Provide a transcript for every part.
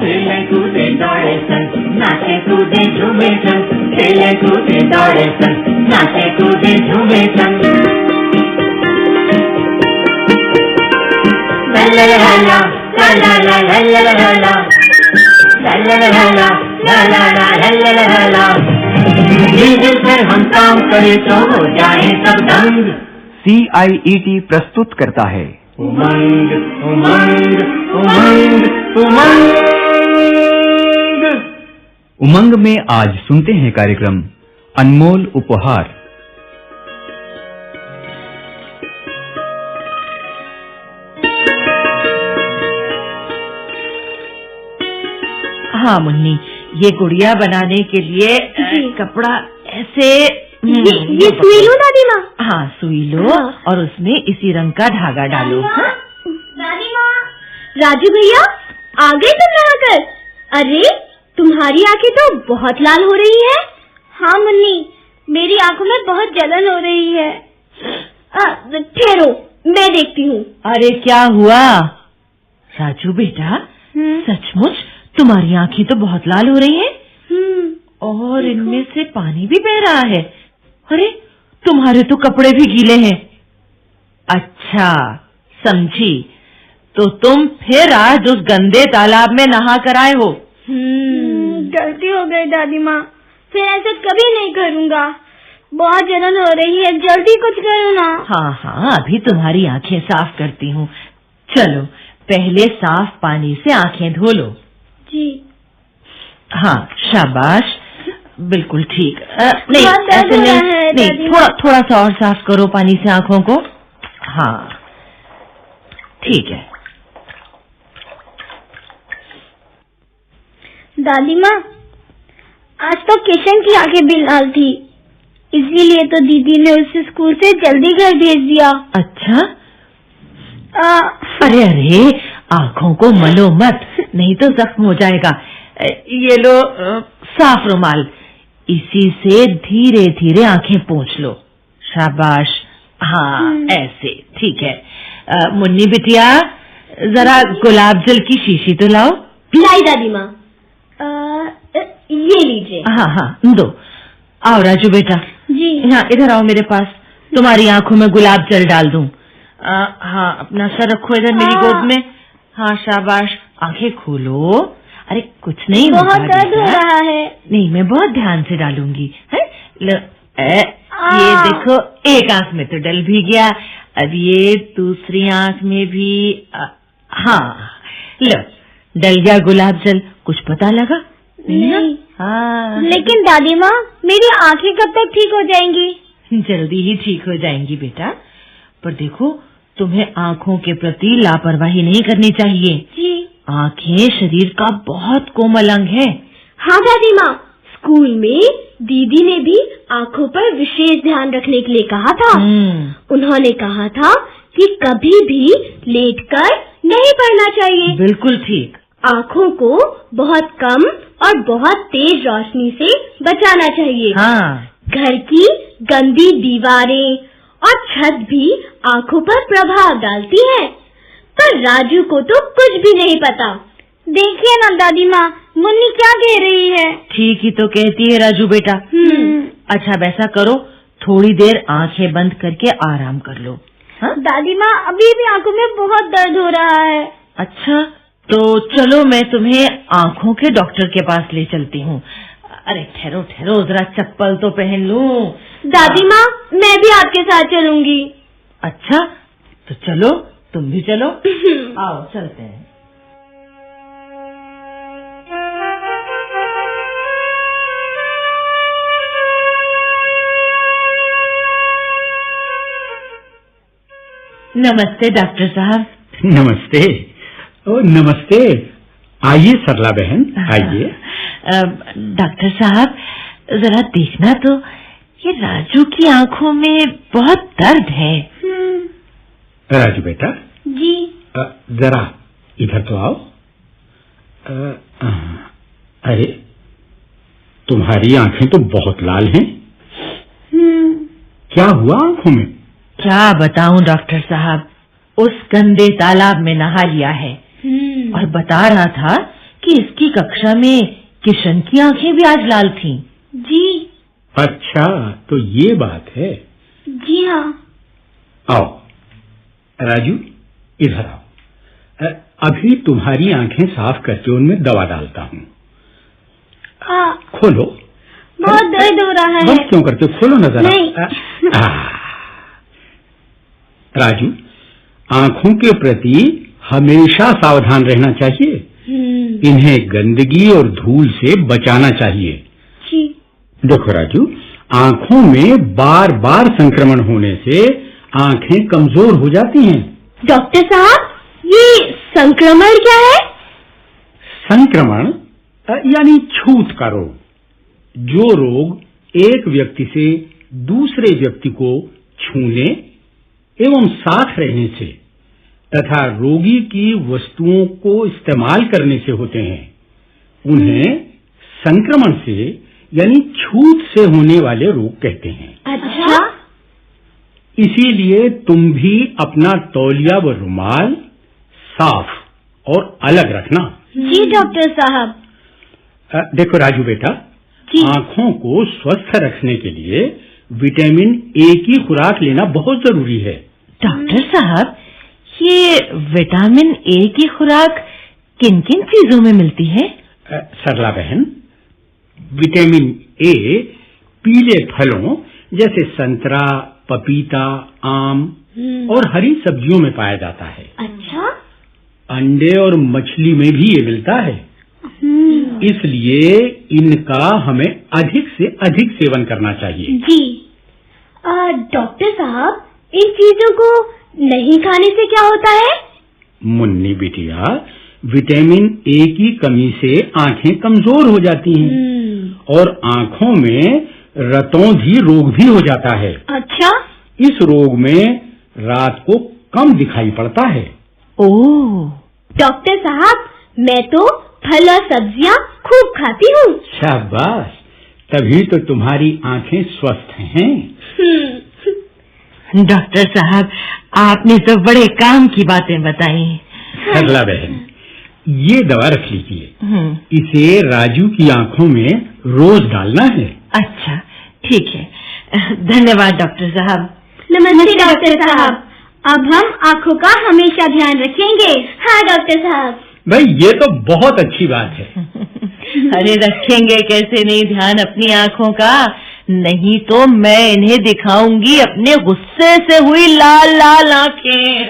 Ele crute doresan, nace crute drumesan, ele crute doresan, nace crute drumesan. La la la la, la la la la la la la, la la la la, la la la la la la la. हम काम करें तो हो जाए सब दंग सी I E T प्रस्तुत करता है। उमंग उमंग उमंग उमंग। उमंग में आज सुनते हैं कार्यक्रम अनमोल उपहार। हाँ मुन्नी। ये गुड़िया बनाने के लिए कपड़ा ऐसे ये हम्म, ये सुई लो दादी माँ। हाँ सुई लो हाँ। और उसमें इसी रंग का धागा डालो हाँ? दादी माँ राजू भैया आ गए तुम यहाँ कर अरे तुम्हारी आँखें तो बहुत लाल हो रही है। हाँ मुन्नी मेरी आँखों में बहुत जलन हो रही है। ठहरो मैं देखती हूँ। अरे क्या हुआ? राजू बेटा सचमुच तुम्हारी आँखें तो बहुत लाल हो रही हैं। हम्म, और इनमें से पानी भी बह रहा है। अरे तुम्हारे तो कपड़े भी गीले हैं। अच्छा समझी। तो तुम फिर आज उस गंदे तालाब में नहा कर आए हो। हम्म, गलती हो गई दादी माँ। फिर ऐसा कभी नहीं करूँगा। बहुत जलन हो रही है जल्दी कुछ करो ना। हाँ हाँ अभी तुम्हारी आँखें साफ़ करती हूँ। चलो पहले साफ़ पानी से आँखें धो लो। जी। हाँ शाबाश। बिल्कुल ठीक। नहीं ऐसे नहीं नहीं थोड़ा थोड़ा सा और साफ़ करो पानी से आँखों को। हाँ ठीक है। दादी माँ आज तो किशन की आँखें भी लाल थी। इसीलिए तो दीदी ने उसे स्कूल से जल्दी घर भेज दिया। अच्छा? आ, अरे अरे आँखों को मलो मत। नहीं तो जख्म हो जाएगा। ये लो साफ़ रुमाल। इसी से धीरे धीरे आँखें पोंछ लो। शाबाश। हाँ हम्म। ऐसे ठीक है। अ, मुन्नी बिटिया जरा गुलाब जल की शीशी तो लाओ। लाई दादी माँ। ये लीजिए। हाँ हाँ दो। आओ राजू बेटा। जी। यहाँ इधर आओ मेरे पास। तुम्हारी आँखों में गुलाब जल डाल दूँ। हाँ अपना सर रखो इधर मेरी हाँ। गोद में। हाँ शाबाश। आँखें खोलो। अरे कुछ नहीं बहुत दर्द हो रहा है। नहीं मैं बहुत ध्यान से डालूँगी है? लो ए, ये देखो एक आँख में तो डल भी गया। अब ये दूसरी आँख में भी अ, हाँ। लो डल गया गुलाब जल। कुछ पता लगा? ना? नहीं हाँ। लेकिन दादी माँ मेरी आँखें कब तक ठीक हो जाएँगी? जल्दी ही ठीक हो जाएँगी बेटा। पर देखो तुम्हें आँखों के प्रति लापरवाही नहीं करनी चाहिए। जी। आँखें शरीर का बहुत कोमल अंग है। हाँ दादी माँ स्कूल में दीदी ने भी आँखों पर विशेष ध्यान रखने के लिए कहा था। हम्म, उन्होंने कहा था कि कभी भी लेटकर नहीं पढ़ना चाहिए। बिल्कुल ठीक। आँखों को बहुत कम और बहुत तेज रोशनी से बचाना चाहिए। हाँ। घर की गंदी दीवारें और छत भी आँखों पर प्रभाव डालती है। पर राजू को तो कुछ भी नहीं पता। देखिए ना दादी माँ मुन्नी क्या कह रही है? ठीक ही तो कहती है राजू बेटा। हम्म। अच्छा वैसा करो थोड़ी देर आँखें बंद करके आराम कर लो। हाँ? दादी माँ अभी भी आँखों में बहुत दर्द हो रहा है। अच्छा तो चलो मैं तुम्हें आँखों के डॉक्टर के पास ले चलती हूँ। अरे ठहरो ठहरो जरा चप्पल तो पहन लूँ। दादी माँ मैं भी आपके साथ चलूँगी। अच्छा तो चलो तुम भी चलो। आओ चलते हैं। नमस्ते डॉक्टर साहब। नमस्ते। ओ नमस्ते। आइए सरला बहन आइए। डॉक्टर साहब जरा देखना तो ये राजू की आँखों में बहुत दर्द है। राजू बेटा जी। अ, जरा इधर तो आओ। अ, अ, अरे तुम्हारी आँखें तो बहुत लाल हैं। हम्म, क्या हुआ आँखों में? क्या बताऊँ डॉक्टर साहब? उस गंदे तालाब में नहा लिया है। हम्म, और बता रहा था कि इसकी कक्षा में किशन की आँखें भी आज लाल थीं। जी। अच्छा तो ये बात है। जी हाँ। आओ। राजू इधर आओ। अभी तुम्हारी आँखें साफ़ करके उनमें दवा डालता हूँ। खोलो। बहुत दर्द हो रहा है। बस क्यों करते खोलो नज़र नहीं। राजू आँखों के प्रति हमेशा सावधान रहना चाहिए। हम्म, इन्हें गंदगी और धूल से बचाना चाहिए। जी। देखो राजू आँखों में बार बार संक्रमण होने से आँखें कमज़ोर हो जाती हैं। डॉक्टर साहब ये संक्रमण क्या है? संक्रमण यानी छूत का रोग। जो रोग एक व्यक्ति से दूसरे व्यक्ति को छूने एवं साथ रहने से तथा रोगी की वस्तुओं को इस्तेमाल करने से होते हैं उन्हें संक्रमण से यानी छूत से होने वाले रोग कहते हैं। अच्छा इसीलिए तुम भी अपना तौलिया व रुमाल साफ़ और अलग रखना। जी डॉक्टर साहब। देखो राजू बेटा। आँखों को स्वस्थ रखने के लिए विटामिन ए की खुराक लेना बहुत ज़रूरी है। डॉक्टर साहब ये विटामिन ए की खुराक किन किन चीज़ों में मिलती है? सरला बहन विटामिन ए पीले फलों जैसे संतरा पपीता आम हम्म, और हरी सब्जियों में पाया जाता है। अच्छा। अंडे और मछली में भी ये मिलता है। हम्म, इसलिए इनका हमें अधिक से अधिक सेवन करना चाहिए। जी। डॉक्टर साहब इन चीज़ों को नहीं खाने से क्या होता है? मुन्नी बिटिया विटामिन ए की कमी से आँखें कमज़ोर हो जाती हैं। हम्म, और आँखों में रतौंधी रोग भी हो जाता है। अच्छा। इस रोग में रात को कम दिखाई पड़ता है। ओह डॉक्टर साहब मैं तो फल और सब्ज़ियाँ खूब खाती हूँ। शाबाश तभी तो तुम्हारी आँखें स्वस्थ हैं। हम्म, डॉक्टर साहब आपने तो बड़े काम की बातें बताई। सरला बहन ये दवा रख लीजिए। हम्म, इसे राजू की आँखों में रोज डालना है। अच्छा। ठीक है। धन्यवाद डॉक्टर साहब। नमस्ते डॉक्टर साहब। अब हम आँखों का हमेशा ध्यान रखेंगे। हाँ डॉक्टर साहब। भाई ये तो बहुत अच्छी बात है। अरे रखेंगे कैसे नहीं ध्यान अपनी आँखों का? नहीं तो मैं इन्हें दिखाऊँगी अपने गुस्से से हुई लाल लाल आँखें।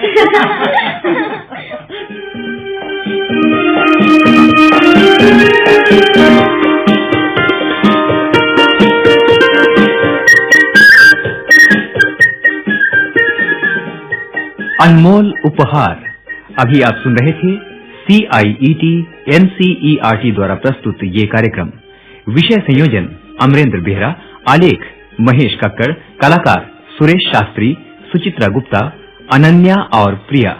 अनमोल उपहार। अभी आप सुन रहे थे C I E T N C E R T द्वारा प्रस्तुत ये कार्यक्रम। विषय संयोजन, अमरेंद्र बेहरा, आलेख, महेश कक्कड़, कलाकार, सुरेश शास्त्री, सुचित्रा गुप्ता, अनन्या और प्रिया।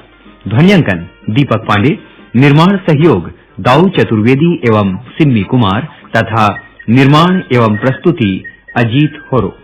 ध्वनियांकन, दीपक पांडे। निर्माण सहयोग, दाऊ चतुर्वेदी एवं सिम्मी कुमार तथा निर्माण एवं प्रस्तुति, अजीत होरो।